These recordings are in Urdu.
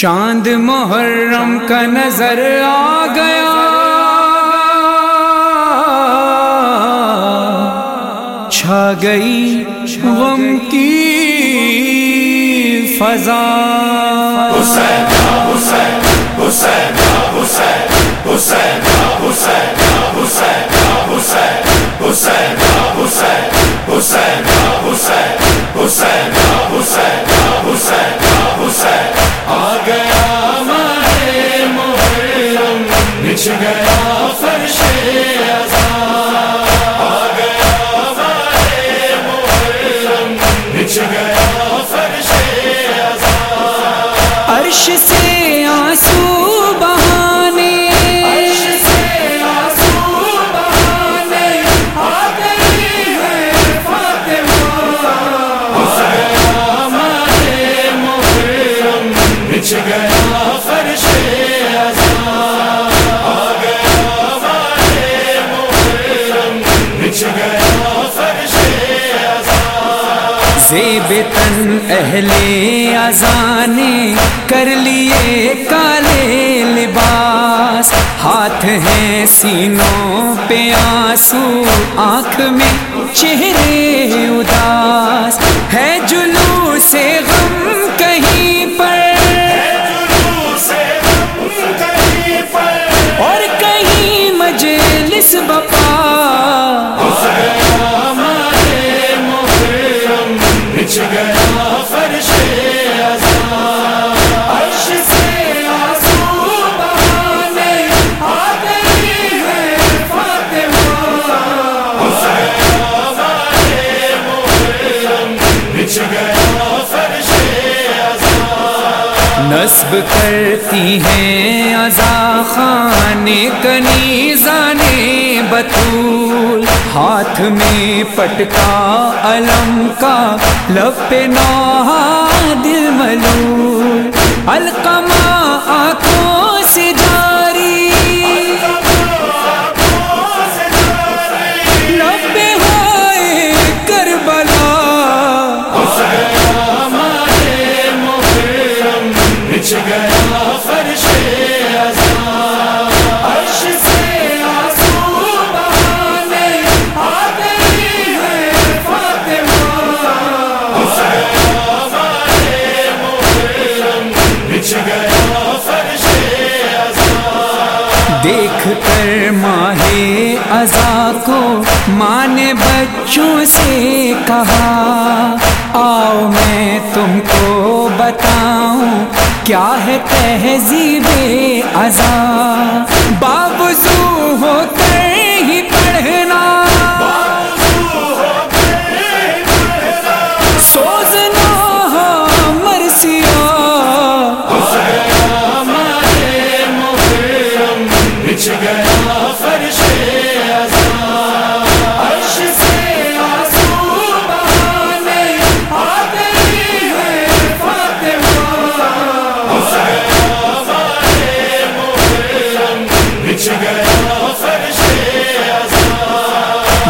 چاند محرم کا نظر آ گیا۔ چھا گئی غم کی فضا۔ حسین حسین حسین حسین حسین عرش سے آنسو بہانے۔ عرش سے آنسو بہانے آ گئی ہے فاطمہ۔ محرم۔ گیا اہل ازانے کر لیے کالے لباس۔ ہاتھ ہیں سینوں پہ آنسو، آنکھ میں چہرے اداس۔ ہے جلو سے نصب کرتی ہیں ازا خان کنی زانے بطول۔ ہاتھ میں پٹکا علم کا لب پہ نوحا دل ملول۔ القمہ دیکھ کر ماہ ازا کو ماں نے بچوں سے کہا، آؤ میں تم کو بتاؤں کیا ہے تہذیب ازاں بابزو ہو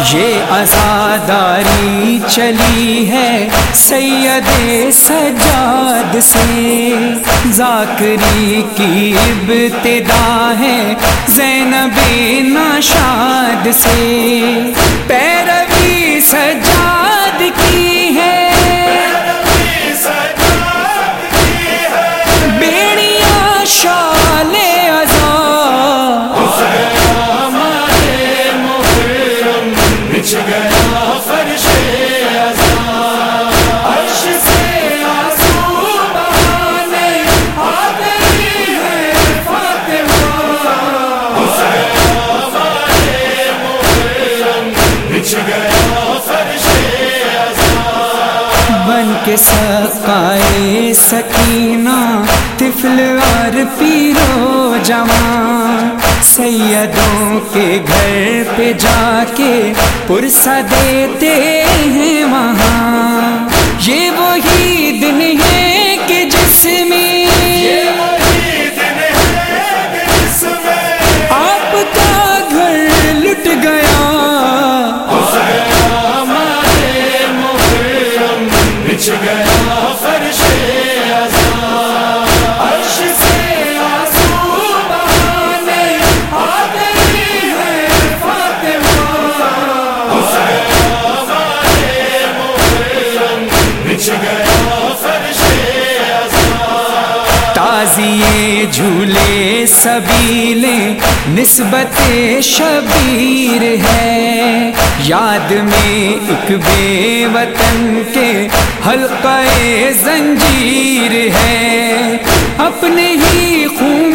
یہ آزاداری چلی ہے سید سجاد سے۔ ذاکری کی ابتدا ہے زینب ناشاد سے۔ پیروی سجاد کے سقائے سکینہ، طفل اور پیرو جوان۔ سیدوں کے گھر پہ جا کے پرسا دیتے ہیں وہاں۔ یہ وہی دن ہے سبیل نسبت شبیر ہے۔ یاد میں ایک بے وطن کے حلقہ زنجیر ہے۔ اپنے ہی خون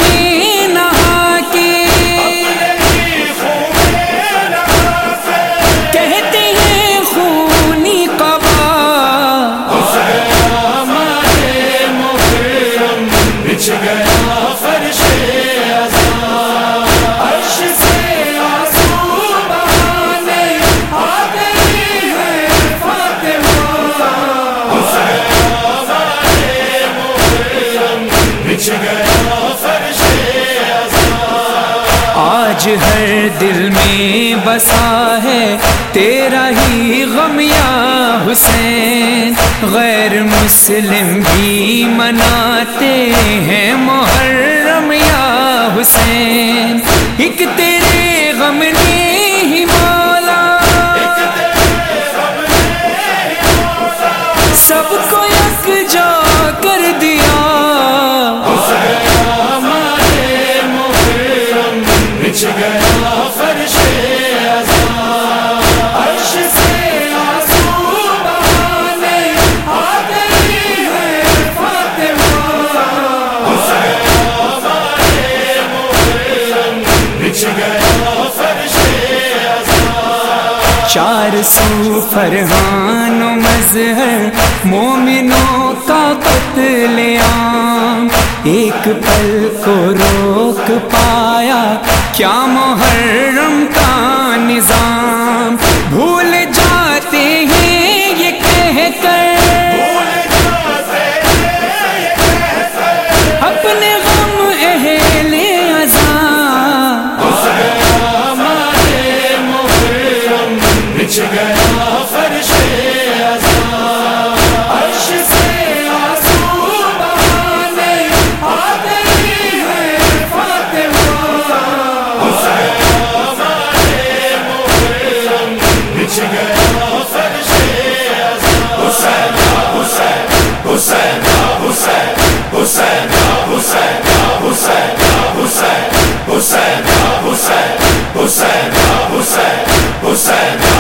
آج ہر دل میں بسا ہے، تیرا ہی غم یا حسین۔ غیر مسلم بھی مناتے ہیں محرم یا حسین۔ ایک تیرا سو فرحان و مظہر مومنوں کا قتل عام۔ ایک پل کو روک پایا، کیا محرم کا نظام؟ حسین حسین حسین